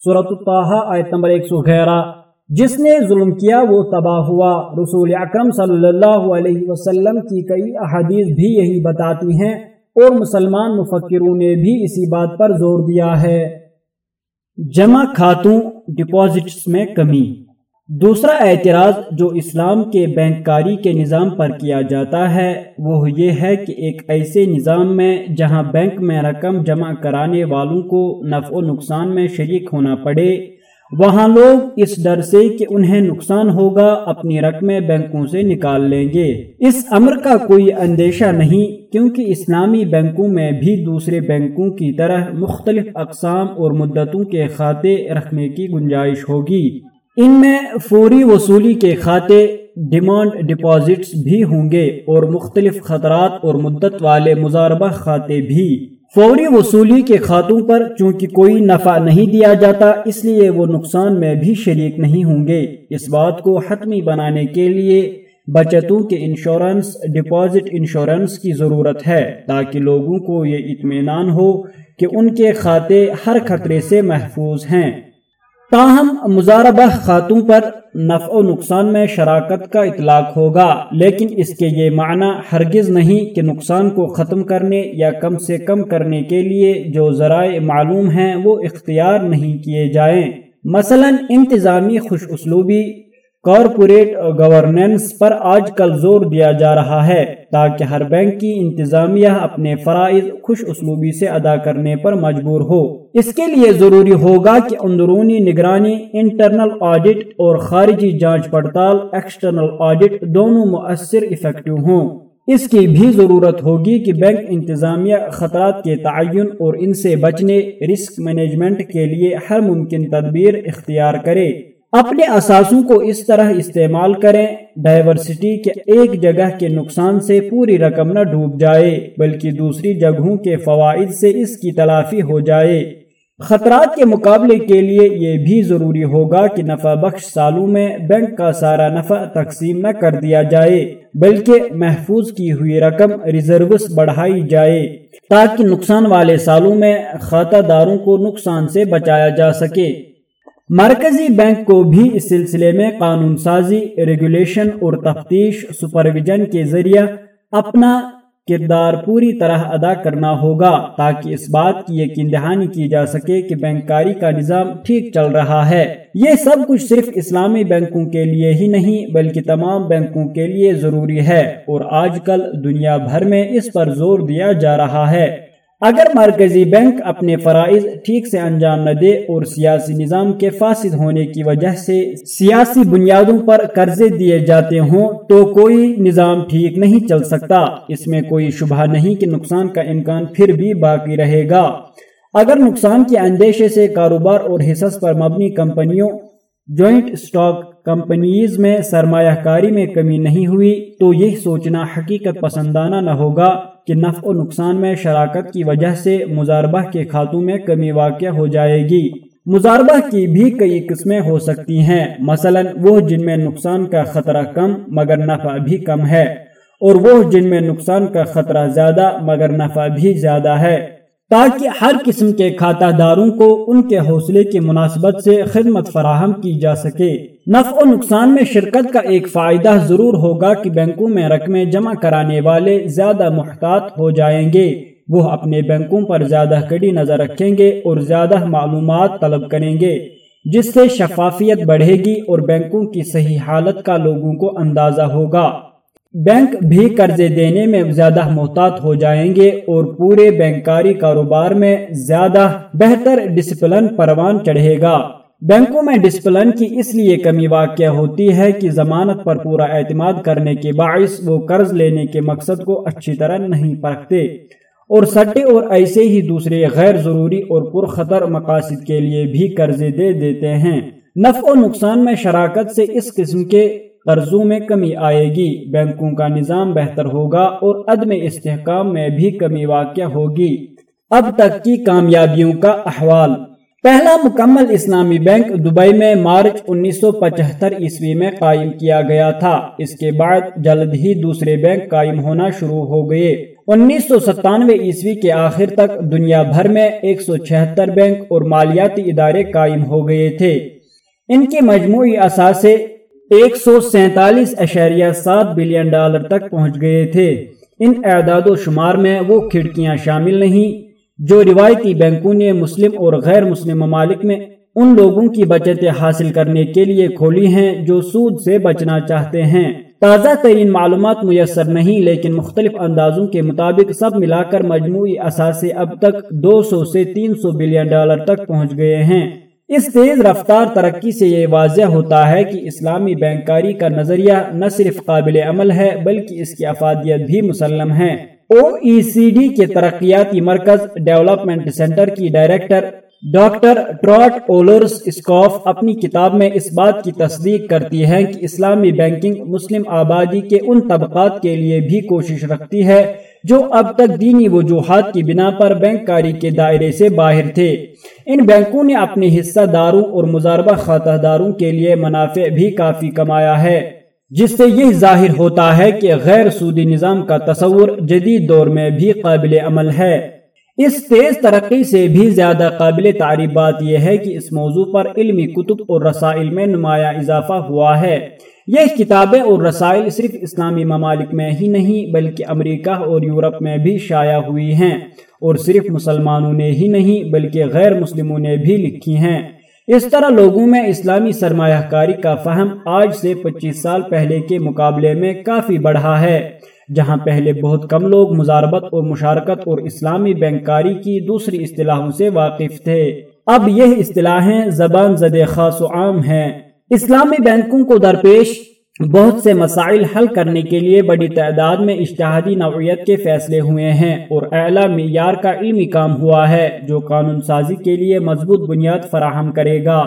صورت الطحہ آیت نمبر ایک سو گیارہ۔ جس نے ظلم کیا وہ تباہ ہوا۔ رسول اکرم صلی اللہ علیہ وسلم کی کئی احادیث بھی یہی بتاتی ہیں اور مسلمان مفکروں نے بھی اسی بات پر زور دیا ہے۔ جمع کھاتوں ڈپازٹس میں کمی۔ دوسرا اعتراض جو اسلام کے بینک کاری کے نظام پر کیا جاتا ہے، وہ یہ ہے کہ ایک ایسے نظام میں جہاں بینک میں رقم جمع کرانے والوں کو نفع و نقصان میں شریک ہونا پڑے، وہاں لوگ اس ڈر سے کہ انہیں نقصان ہوگا، اپنی رقمیں بینکوں سے نکال لیں گے۔ اس امر کا کوئی اندیشہ نہیں، کیونکہ اسلامی بینکوں میں بھی دوسرے بینکوں کی طرح مختلف اقسام اور مدتوں کے کھاتے رکھنے کی گنجائش ہوگی۔ ان میں فوری وصولی کے کھاتے ڈیمانڈ ڈپازٹس بھی ہوں گے اور مختلف خطرات اور مدت والے مزاربہ کھاتے بھی۔ فوری وصولی کے کھاتوں پر چونکہ کوئی نفع نہیں دیا جاتا، اس لیے وہ نقصان میں بھی شریک نہیں ہوں گے۔ اس بات کو حتمی بنانے کے لیے بچتوں کے انشورنس، ڈپازٹ انشورنس کی ضرورت ہے تاکہ لوگوں کو یہ اطمینان ہو کہ ان کے کھاتے ہر خطرے سے محفوظ ہیں۔ تاہم مزاربہ خاتون پر نفع و نقصان میں شراکت کا اطلاق ہوگا، لیکن اس کے یہ معنی ہرگز نہیں کہ نقصان کو ختم کرنے یا کم سے کم کرنے کے لیے جو ذرائع معلوم ہیں وہ اختیار نہیں کیے جائیں۔ مثلا، انتظامی خوش اسلوبی کارپوریٹ گورننس پر آج کل زور دیا جا رہا ہے تاکہ ہر بینک کی انتظامیہ اپنے فرائض خوش اسلوبی سے ادا کرنے پر مجبور ہو۔ اس کے لیے ضروری ہوگا کہ اندرونی نگرانی، انٹرنل آڈٹ اور خارجی جانچ پڑتال، ایکسٹرنل آڈٹ دونوں مؤثر افیکٹو ہوں۔ اس کی بھی ضرورت ہوگی کہ بینک انتظامیہ خطرات کے تعین اور ان سے بچنے رسک مینجمنٹ کے لیے ہر ممکن تدبیر اختیار کرے۔ اپنے اثاثوں کو اس طرح استعمال کریں ڈائیورسٹی کے ایک جگہ کے نقصان سے پوری رقم نہ ڈوب جائے، بلکہ دوسری جگہوں کے فوائد سے اس کی تلافی ہو جائے۔ خطرات کے مقابلے کے لیے یہ بھی ضروری ہوگا کہ نفع بخش سالوں میں بینک کا سارا نفع تقسیم نہ کر دیا جائے، بلکہ محفوظ کی ہوئی رقم ریزروس بڑھائی جائے تاکہ نقصان والے سالوں میں خاتہ داروں کو نقصان سے بچایا جا سکے۔ مرکزی بینک کو بھی اس سلسلے میں قانون سازی ریگولیشن اور تفتیش سپرویژن کے ذریعہ اپنا کردار پوری طرح ادا کرنا ہوگا تاکہ اس بات کی یقین دہانی کی جا سکے کہ بینکاری کا نظام ٹھیک چل رہا ہے۔ یہ سب کچھ صرف اسلامی بینکوں کے لیے ہی نہیں، بلکہ تمام بینکوں کے لیے ضروری ہے اور آج کل دنیا بھر میں اس پر زور دیا جا رہا ہے۔ اگر مرکزی بینک اپنے فرائض ٹھیک سے انجام نہ دے اور سیاسی نظام کے فاسد ہونے کی وجہ سے سیاسی بنیادوں پر قرضے دیے جاتے ہوں تو کوئی نظام ٹھیک نہیں چل سکتا۔ اس میں کوئی شبہ نہیں کہ نقصان کا امکان پھر بھی باقی رہے گا۔ اگر نقصان کے اندیشے سے کاروبار اور حصص پر مبنی کمپنیوں، جوائنٹ سٹاک کمپنیز میں سرمایہ کاری میں کمی نہیں ہوئی تو یہ سوچنا حقیقت پسندانہ نہ ہوگا۔ کہ نفع و نقصان میں شراکت کی وجہ سے مزاربہ کے کھاتوں میں کمی واقع ہو جائے گی۔ مزاربہ کی بھی کئی قسمیں ہو سکتی ہیں۔ مثلا، وہ جن میں نقصان کا خطرہ کم مگر نفع بھی کم ہے، اور وہ جن میں نقصان کا خطرہ زیادہ مگر نفع بھی زیادہ ہے۔ تاکہ ہر قسم کے کھاتہ داروں کو ان کے حوصلے کی مناسبت سے خدمت فراہم کی جا سکے۔ نفع و نقصان میں شرکت کا ایک فائدہ ضرور ہوگا کہ بینکوں میں رقمیں جمع کرانے والے زیادہ محتاط ہو جائیں گے۔ وہ اپنے بینکوں پر زیادہ کڑی نظر رکھیں گے اور زیادہ معلومات طلب کریں گے، جس سے شفافیت بڑھے گی اور بینکوں کی صحیح حالت کا لوگوں کو اندازہ ہوگا۔ بینک بھی قرضے دینے میں زیادہ محتاط ہو جائیں گے اور پورے بینکاری کاروبار میں زیادہ بہتر ڈسپلن، پروان چڑھے گا۔ بینکوں میں ڈسپلن کی اس لیے کمی واقع ہوتی ہے کہ ضمانت پر پورا اعتماد کرنے کے باعث وہ قرض لینے کے مقصد کو اچھی طرح نہیں پرکھتے اور سٹے اور ایسے ہی دوسرے غیر ضروری اور پرخطر مقاصد کے لیے بھی قرضے دے دیتے ہیں۔ نفع و نقصان میں شراکت سے اس قسم کے قرضوں میں کمی آئے گی۔ بینکوں کا نظام بہتر ہوگا اور عدم استحکام میں بھی کمی واقع ہوگی۔ اب تک کی کامیابیوں کا احوال۔ پہلا مکمل اسلامی بینک دبئی میں مارچ انیس سو پچہتر عیسوی میں قائم کیا گیا تھا۔ اس کے بعد جلد ہی دوسرے بینک قائم ہونا شروع ہو گئے۔ انیس سو ستانوے عیسوی کے آخر تک دنیا بھر میں ایک سو چھہتر بینک اور مالیاتی ادارے قائم ہو گئے تھے۔ ان کے مجموعی اثاثے ایک سو سینتالیس اشاریہ سات بلین ڈالر تک پہنچ گئے تھے۔ ان اعداد و شمار میں وہ کھڑکیاں شامل نہیں۔ جو روایتی بینکوں نے مسلم اور غیر مسلم ممالک میں ان لوگوں کی بچتیں حاصل کرنے کے لیے کھولی ہیں جو سود سے بچنا چاہتے ہیں۔ تازہ ترین معلومات میسر نہیں، لیکن مختلف اندازوں کے مطابق سب ملا کر مجموعی اثاثے اب تک دو سو سے تین سو بلین ڈالر تک پہنچ گئے ہیں۔ اس تیز رفتار ترقی سے یہ واضح ہوتا ہے کہ اسلامی بینکاری کا نظریہ نہ صرف قابل عمل ہے، بلکہ اس کی افادیت بھی مسلم ہے۔ او ای سی ڈی کے ترقیاتی مرکز ڈیولپمنٹ سینٹر کی ڈائریکٹر ڈاکٹر ٹراٹ اولرس اسکوف اپنی کتاب میں اس بات کی تصدیق کرتی ہے کہ اسلامی بینکنگ مسلم آبادی کے ان طبقات کے لیے بھی کوشش رکھتی ہے جو اب تک دینی وجوہات کی بنا پر بینک کاری کے دائرے سے باہر تھے۔ ان بینکوں نے اپنی حصہ داروں اور مزاربہ خاتہ داروں کے لیے منافع بھی کافی کمایا ہے۔ جس سے یہ ظاہر ہوتا ہے کہ غیر سودی نظام کا تصور جدید دور میں بھی قابل عمل ہے۔ اس تیز ترقی سے بھی زیادہ قابل تعریف بات یہ ہے کہ اس موضوع پر علمی کتب اور رسائل میں نمایاں اضافہ ہوا ہے۔ یہ کتابیں اور رسائل صرف اسلامی ممالک میں ہی نہیں بلکہ امریکہ اور یورپ میں بھی شائع ہوئی ہیں اور صرف مسلمانوں نے ہی نہیں بلکہ غیر مسلموں نے بھی لکھی ہیں۔ اس طرح لوگوں میں اسلامی سرمایہ کاری کا فہم آج سے پچیس سال پہلے کے مقابلے میں کافی بڑھا ہے، جہاں پہلے بہت کم لوگ مزاربت اور مشارکت اور اسلامی بینکاری کی دوسری اصطلاحوں سے واقف تھے۔ اب یہ اصطلاحیں زبان زد خاص و عام ہیں۔ اسلامی بینکوں کو درپیش بہت سے مسائل حل کرنے کے لیے بڑی تعداد میں اشتہادی نوعیت کے فیصلے ہوئے ہیں اور اعلیٰ معیار کا علمی کام ہوا ہے جو قانون سازی کے لیے مضبوط بنیاد فراہم کرے گا۔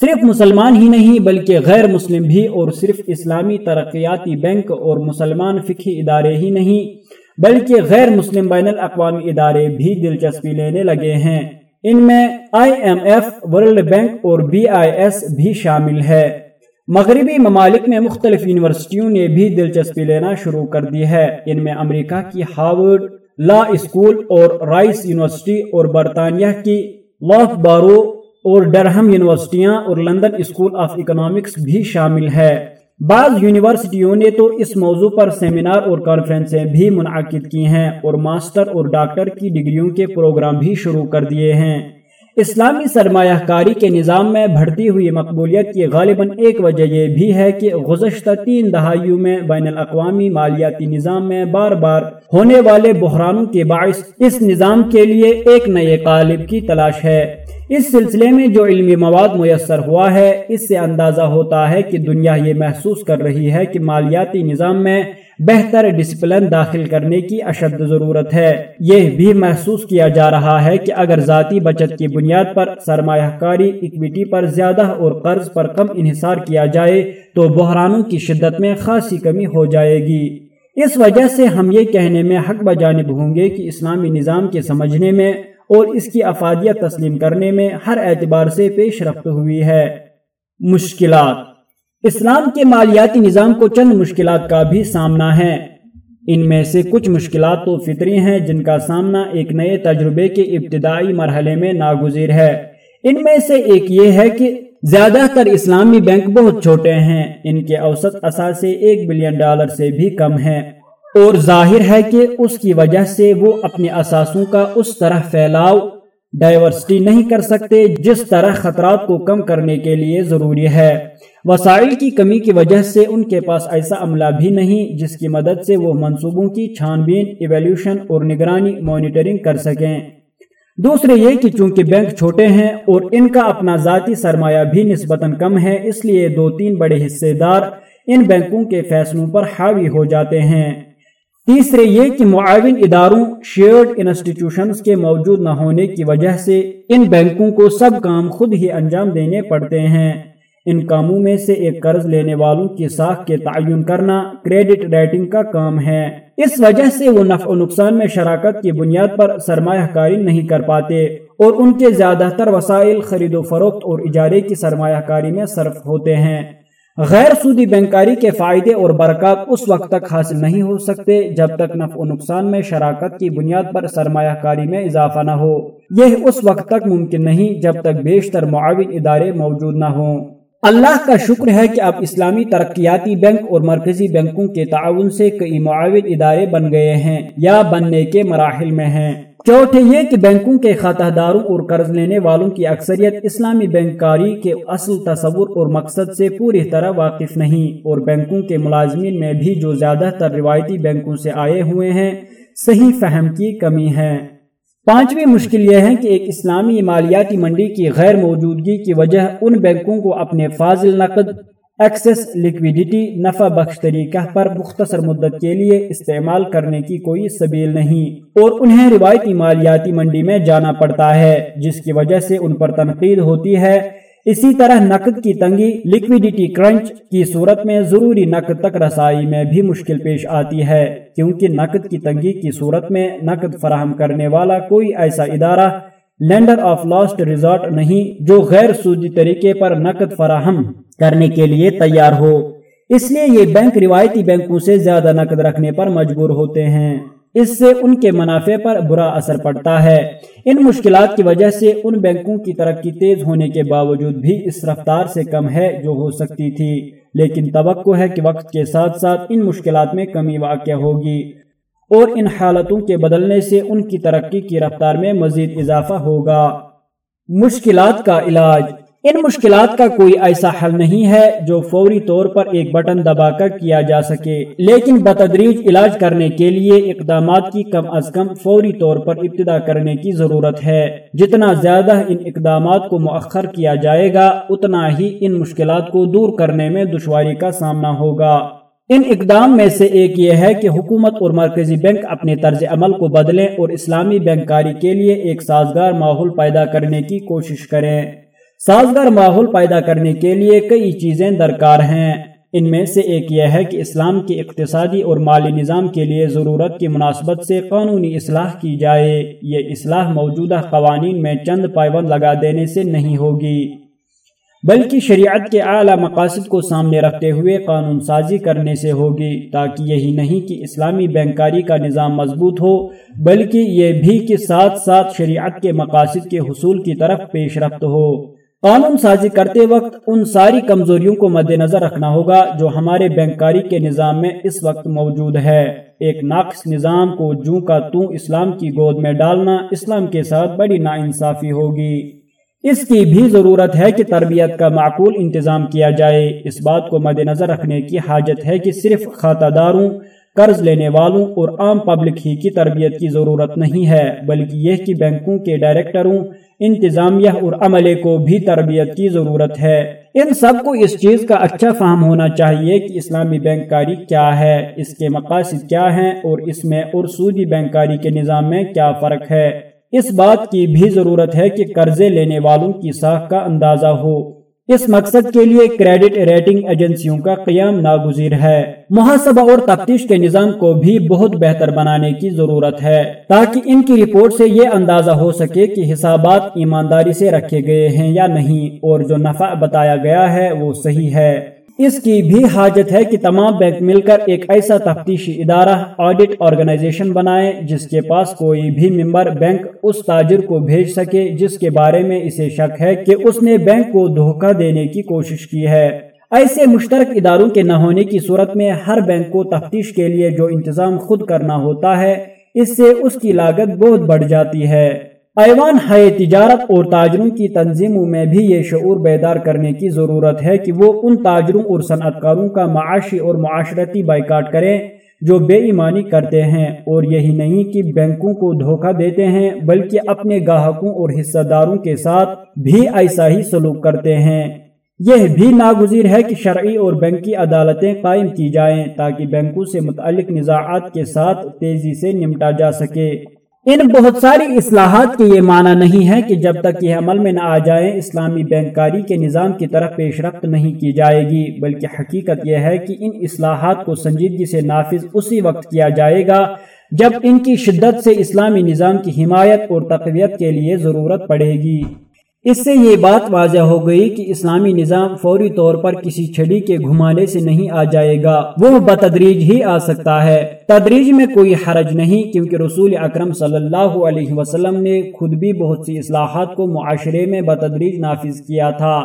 صرف مسلمان ہی نہیں بلکہ غیر مسلم بھی اور صرف اسلامی ترقیاتی بینک اور مسلمان فقہی ادارے ہی نہیں بلکہ غیر مسلم بین الاقوامی ادارے بھی دلچسپی لینے لگے ہیں۔ ان میں I M F, world bank اور بی آئی ایس بھی شامل ہے۔ مغربی ممالک میں مختلف یونیورسٹیوں نے بھی دلچسپی لینا شروع کر دی ہے۔ ان میں امریکہ کی ہارورڈ لا اسکول اور رائس یونیورسٹی اور برطانیہ کی لاف بارو اور ڈرہم یونیورسٹیاں اور لندن اسکول آف اکنامکس بھی شامل ہے بعض یونیورسٹیوں نے تو اس موضوع پر سیمینار اور کانفرنسیں بھی منعقد کی ہیں اور ماسٹر اور ڈاکٹر کی ڈگریوں کے پروگرام بھی شروع کر دیے ہیں۔ اسلامی سرمایہ کاری کے نظام میں بڑھتی ہوئی مقبولیت کی غالباً ایک وجہ یہ بھی ہے کہ گزشتہ تین دہائیوں میں بین الاقوامی مالیاتی نظام میں بار بار ہونے والے بحرانوں کے باعث اس نظام کے لیے ایک نئے قالب کی تلاش ہے۔ اس سلسلے میں جو علمی مواد میسر ہوا ہے، اس سے اندازہ ہوتا ہے کہ دنیا یہ محسوس کر رہی ہے کہ مالیاتی نظام میں بہتر ڈسپلن داخل کرنے کی اشد ضرورت ہے۔ یہ بھی محسوس کیا جا رہا ہے کہ اگر ذاتی بچت کی بنیاد پر سرمایہ کاری اکویٹی پر زیادہ اور قرض پر کم انحصار کیا جائے، تو بحرانوں کی شدت میں خاصی کمی ہو جائے گی۔ اس وجہ سے ہم یہ کہنے میں حق بجانب ہوں گے کہ اسلامی نظام کے سمجھنے میں اور اس کی افادیت تسلیم کرنے میں ہر اعتبار سے پیش رفت ہوئی ہے۔ مشکلات اسلام کے مالیاتی نظام کو چند مشکلات کا بھی سامنا ہے۔ ان میں سے کچھ مشکلات تو فطری ہیں جن کا سامنا ایک نئے تجربے کے ابتدائی مرحلے میں ناگزیر ہے۔ ان میں سے ایک یہ ہے کہ زیادہ تر اسلامی بینک بہت چھوٹے ہیں۔ ان کے اوسط اثاثے ایک بلین ڈالر سے بھی کم ہیں۔ اور ظاہر ہے کہ اس کی وجہ سے وہ اپنے اثاثوں کا اس طرح پھیلاؤ ڈائیورسٹی نہیں کر سکتے، جس طرح خطرات کو کم کرنے کے لیے ضروری ہے۔ وسائل کی کمی کی وجہ سے ان کے پاس ایسا عملہ بھی نہیں، جس کی مدد سے وہ منصوبوں کی چھان بین ایویلیوشن اور نگرانی مانیٹرنگ کر سکیں۔ دوسرے یہ کہ چونکہ بینک چھوٹے ہیں اور ان کا اپنا ذاتی سرمایہ بھی نسبتاً کم ہے، اس لیے دو تین بڑے حصے دار ان بینکوں کے فیصلوں پر حاوی ہو جاتے ہیں۔ تیسرے یہ کہ معاون اداروں شیئرڈ انسٹیٹیوشنز کے موجود نہ ہونے کی وجہ سے ان بینکوں کو سب کام خود ہی انجام دینے پڑتے ہیں۔ ان کاموں میں سے ایک قرض لینے والوں کی ساکھ کے تعین کرنا کریڈٹ ریٹنگ کا کام ہے۔ اس وجہ سے وہ نفع و نقصان میں شراکت کی بنیاد پر سرمایہ کاری نہیں کر پاتے اور ان کے زیادہ تر وسائل خرید و فروخت اور اجارے کی سرمایہ کاری میں صرف ہوتے ہیں۔ غیر سودی بینکاری کے فائدے اور برکات اس وقت تک حاصل نہیں ہو سکتے جب تک نفع و نقصان میں شراکت کی بنیاد پر سرمایہ کاری میں اضافہ نہ ہو۔ یہ اس وقت تک ممکن نہیں جب تک بیشتر معاون ادارے موجود نہ ہوں۔ اللہ کا شکر ہے کہ اب اسلامی ترقیاتی بینک اور مرکزی بینکوں کے تعاون سے کئی معاون ادارے بن گئے ہیں یا بننے کے مراحل میں ہیں۔ چوتھے یہ کہ بینکوں کے خاتہ داروں اور قرض لینے والوں کی اکثریت اسلامی بینکاری کے اصل تصور اور مقصد سے پوری طرح واقف نہیں اور بینکوں کے ملازمین میں بھی جو زیادہ تر روایتی بینکوں سے آئے ہوئے ہیں، صحیح فہم کی کمی ہے۔ پانچویں مشکل یہ ہے کہ ایک اسلامی مالیاتی منڈی کی غیر موجودگی کی وجہ ان بینکوں کو اپنے فاضل نقد ایکسس لیکویڈیٹی نفع بخش طریقہ پر مختصر مدت کے لیے استعمال کرنے کی کوئی سبیل نہیں۔ اور انہیں روایتی مالیاتی منڈی میں جانا پڑتا ہے، جس کی وجہ سے ان پر تنقید ہوتی ہے۔ اسی طرح نقد کی تنگی لیکویڈیٹی کرنچ کی صورت میں ضروری نقد تک رسائی میں بھی مشکل پیش آتی ہے، کیونکہ نقد کی تنگی کی صورت میں نقد فراہم کرنے والا کوئی ایسا ادارہ لینڈر آف لاسٹ ریزارٹ نہیں، جو غیر سودی طریقے پر نقد فراہم کرنے کے لیے تیار ہو۔ اس لیے یہ بینک روایتی بینکوں سے زیادہ نقد رکھنے پر مجبور ہوتے ہیں۔ اس سے ان کے منافع پر برا اثر پڑتا ہے۔ ان مشکلات کی وجہ سے ان بینکوں کی ترقی تیز ہونے کے باوجود بھی اس رفتار سے کم ہے جو ہو سکتی تھی۔ لیکن توقع ہے کہ وقت کے ساتھ ساتھ ان مشکلات میں کمی واقع ہوگی۔ اور ان حالتوں کے بدلنے سے ان کی ترقی کی رفتار میں مزید اضافہ ہوگا۔ مشکلات کا علاج۔ ان مشکلات کا کوئی ایسا حل نہیں ہے جو فوری طور پر ایک بٹن دبا کر کیا جا سکے، لیکن بتدریج علاج کرنے کے لیے اقدامات کی کم از کم فوری طور پر ابتدا کرنے کی ضرورت ہے۔ جتنا زیادہ ان اقدامات کو مؤخر کیا جائے گا، اتنا ہی ان مشکلات کو دور کرنے میں دشواری کا سامنا ہوگا۔ ان اقدام میں سے ایک یہ ہے کہ حکومت اور مرکزی بینک اپنے طرز عمل کو بدلیں اور اسلامی بینکاری کے لیے ایک سازگار ماحول پیدا کرنے کی کوشش کریں۔ سازگار ماحول پیدا کرنے کے لیے کئی چیزیں درکار ہیں۔ ان میں سے ایک یہ ہے کہ اسلام کے اقتصادی اور مالی نظام کے لیے ضرورت کی مناسبت سے قانونی اصلاح کی جائے۔ یہ اصلاح موجودہ قوانین میں چند پائبند لگا دینے سے نہیں ہوگی۔ بلکہ شریعت کے اعلیٰ مقاصد کو سامنے رکھتے ہوئے قانون سازی کرنے سے ہوگی، تاکہ یہی نہیں کہ اسلامی بینکاری کا نظام مضبوط ہو، بلکہ یہ بھی کہ ساتھ ساتھ شریعت کے مقاصد کے حصول کی طرف پیش رفت ہو۔ قانون سازی کرتے وقت ان ساری کمزوریوں کو مد نظر رکھنا ہوگا جو ہمارے بینکاری کے نظام میں اس وقت موجود ہے۔ ایک ناقص نظام کو جو کا تو اسلام کی گود میں ڈالنا اسلام کے ساتھ بڑی ناانصافی ہوگی۔ اس کی بھی ضرورت ہے کہ تربیت کا معقول انتظام کیا جائے۔ اس بات کو مد نظر رکھنے کی حاجت ہے کہ صرف خاتہ داروں، قرض لینے والوں اور عام پبلک ہی کی تربیت کی ضرورت نہیں ہے، بلکہ یہ کہ بینکوں کے ڈائریکٹروں، انتظامیہ اور عملے کو بھی تربیت کی ضرورت ہے۔ ان سب کو اس چیز کا اچھا فہم ہونا چاہیے کہ اسلامی بینکاری کیا ہے، اس کے مقاصد کیا ہیں اور اس میں اور سودی بینکاری کے نظام میں کیا فرق ہے۔ اس بات کی بھی ضرورت ہے کہ قرضے لینے والوں کی ساکھ کا اندازہ ہو۔ اس مقصد کے لیے کریڈٹ ریٹنگ ایجنسیوں کا قیام ناگزیر ہے۔ محاسبہ اور تفتیش کے نظام کو بھی بہت بہتر بنانے کی ضرورت ہے تاکہ ان کی رپورٹ سے یہ اندازہ ہو سکے کہ حسابات ایمانداری سے رکھے گئے ہیں یا نہیں اور جو نفع بتایا گیا ہے وہ صحیح ہے۔ اس کی بھی حاجت ہے کہ تمام بینک مل کر ایک ایسا تفتیشی ادارہ آڈٹ آرگنائزیشن بنائے جس کے پاس کوئی بھی ممبر بینک اس تاجر کو بھیج سکے، جس کے بارے میں اسے شک ہے کہ اس نے بینک کو دھوکہ دینے کی کوشش کی ہے۔ ایسے مشترک اداروں کے نہ ہونے کی صورت میں ہر بینک کو تفتیش کے لیے جو انتظام خود کرنا ہوتا ہے، اس سے اس کی لاگت بہت بڑھ جاتی ہے۔ ایوان ہے تجارت اور تاجروں کی تنظیموں میں بھی یہ شعور بیدار کرنے کی ضرورت ہے کہ وہ ان تاجروں اور صنعت کاروں کا معاشی اور معاشرتی بائیکاٹ کریں جو بے ایمانی کرتے ہیں اور یہی نہیں کہ بینکوں کو دھوکہ دیتے ہیں، بلکہ اپنے گاہکوں اور حصہ داروں کے ساتھ بھی ایسا ہی سلوک کرتے ہیں۔ یہ بھی ناگزیر ہے کہ شرعی اور بینکی عدالتیں قائم کی جائیں تاکہ بینکوں سے متعلق نزاعات کے ساتھ تیزی سے نمٹا جا سکے۔ ان بہت ساری اصلاحات کے یہ معنی نہیں ہے کہ جب تک یہ عمل میں نہ آ جائیں اسلامی بینکاری کے نظام کی طرف پیش رفت نہیں کی جائے گی، بلکہ حقیقت یہ ہے کہ ان اصلاحات کو سنجیدگی سے نافذ اسی وقت کیا جائے گا جب ان کی شدت سے اسلامی نظام کی حمایت اور تقویت کے لیے ضرورت پڑے گی۔ اس سے یہ بات واضح ہو گئی کہ اسلامی نظام فوری طور پر کسی چھڑی کے گھمانے سے نہیں آ جائے گا۔ وہ بتدریج ہی آ سکتا ہے۔ تدریج میں کوئی حرج نہیں کیونکہ رسول اکرم صلی اللہ علیہ وسلم نے خود بھی بہت سی اصلاحات کو معاشرے میں بتدریج نافذ کیا تھا۔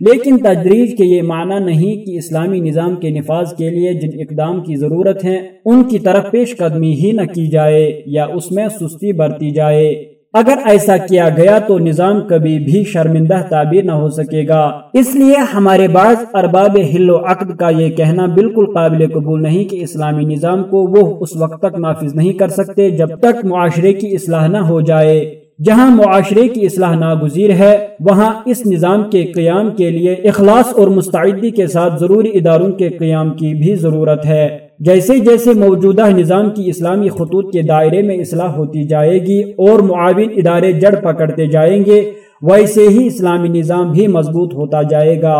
لیکن تدریج کے یہ معنی نہیں کہ اسلامی نظام کے نفاذ کے لیے جن اقدام کی ضرورت ہیں، ان کی طرف پیش قدمی ہی نہ کی جائے یا اس میں سستی برتی جائے۔ اگر ایسا کیا گیا تو نظام کبھی بھی شرمندہ تعبیر نہ ہو سکے گا۔ اس لیے ہمارے بعض ارباب حل و عقد کا یہ کہنا بالکل قابل قبول نہیں کہ اسلامی نظام کو وہ اس وقت تک نافذ نہیں کر سکتے جب تک معاشرے کی اصلاح نہ ہو جائے۔ جہاں معاشرے کی اصلاح ناگزیر ہے، وہاں اس نظام کے قیام کے لیے اخلاص اور مستعدی کے ساتھ ضروری اداروں کے قیام کی بھی ضرورت ہے۔ جیسے جیسے موجودہ نظام کی اسلامی خطوط کے دائرے میں اصلاح ہوتی جائے گی اور معاون ادارے جڑ پکڑتے جائیں گے، ویسے ہی اسلامی نظام بھی مضبوط ہوتا جائے گا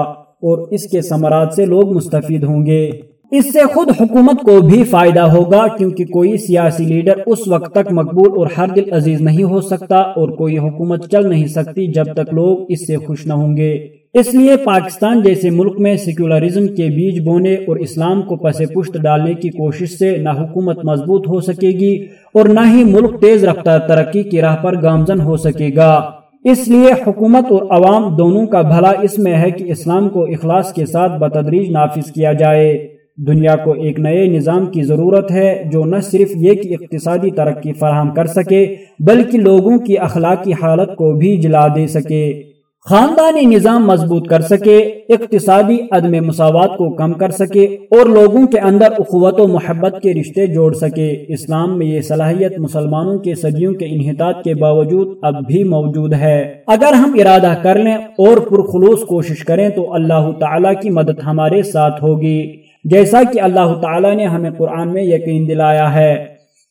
اور اس کے ثمرات سے لوگ مستفید ہوں گے۔ اس سے خود حکومت کو بھی فائدہ ہوگا کیونکہ کوئی سیاسی لیڈر اس وقت تک مقبول اور ہر دل عزیز نہیں ہو سکتا اور کوئی حکومت چل نہیں سکتی جب تک لوگ اس سے خوش نہ ہوں گے۔ اس لیے پاکستان جیسے ملک میں سیکولرزم کے بیج بونے اور اسلام کو پس پشت ڈالنے کی کوشش سے نہ حکومت مضبوط ہو سکے گی اور نہ ہی ملک تیز رفتار ترقی کی راہ پر گامزن ہو سکے گا۔ اس لیے حکومت اور عوام دونوں کا بھلا اس میں ہے کہ اسلام کو اخلاص کے ساتھ بتدریج نافذ کیا جائے۔ دنیا کو ایک نئے نظام کی ضرورت ہے جو نہ صرف یہ کہ اقتصادی ترقی فراہم کر سکے، بلکہ لوگوں کی اخلاقی حالت کو بھی جلا دے سکے۔ خاندانی نظام مضبوط کر سکے، اقتصادی عدم مساوات کو کم کر سکے اور لوگوں کے اندر اخوت و محبت کے رشتے جوڑ سکے۔ اسلام میں یہ صلاحیت مسلمانوں کے صدیوں کے انحطاط کے باوجود اب بھی موجود ہے۔ اگر ہم ارادہ کر لیں اور پرخلوص کوشش کریں تو اللہ تعالیٰ کی مدد ہمارے ساتھ ہوگی۔ جیسا کہ اللہ تعالیٰ نے ہمیں قرآن میں یقین دلایا ہے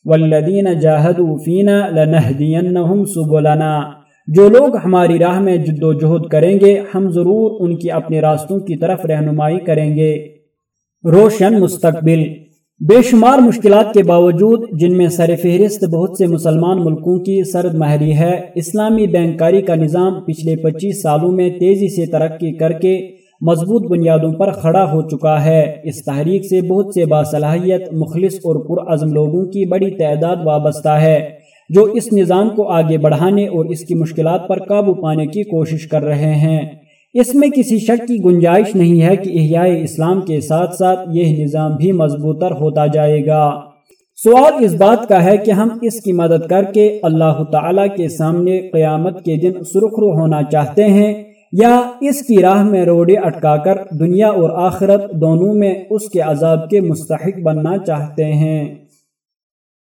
والذین جاہدوا فینا لنہدینہم سبلنا۔ جو لوگ ہماری راہ میں جد و جہد کریں گے، ہم ضرور ان کی اپنے راستوں کی طرف رہنمائی کریں گے۔ روشن مستقبل۔ بے شمار مشکلات کے باوجود، جن میں سر فہرست بہت سے مسلمان ملکوں کی سرد مہری ہے، اسلامی بینکاری کا نظام پچھلے پچیس سالوں میں تیزی سے ترقی کر کے مضبوط بنیادوں پر کھڑا ہو چکا ہے۔ اس تحریک سے بہت سے باصلاحیت، مخلص اور پرعزم لوگوں کی بڑی تعداد وابستہ ہے۔ جو اس نظام کو آگے بڑھانے اور اس کی مشکلات پر قابو پانے کی کوشش کر رہے ہیں۔ اس میں کسی شک کی گنجائش نہیں ہے کہ احیاء اسلام کے ساتھ ساتھ یہ نظام بھی مضبوطر ہوتا جائے گا۔ سوال اس بات کا ہے کہ ہم اس کی مدد کر کے اللہ تعالی کے سامنے قیامت کے دن سرخرو ہونا چاہتے ہیں یا اس کی راہ میں روڑے اٹکا کر دنیا اور آخرت دونوں میں اس کے عذاب کے مستحق بننا چاہتے ہیں۔